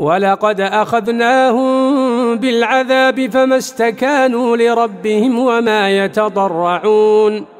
ولقد أخذناهم بالعذاب فما استكانوا لربهم وما يتضرعون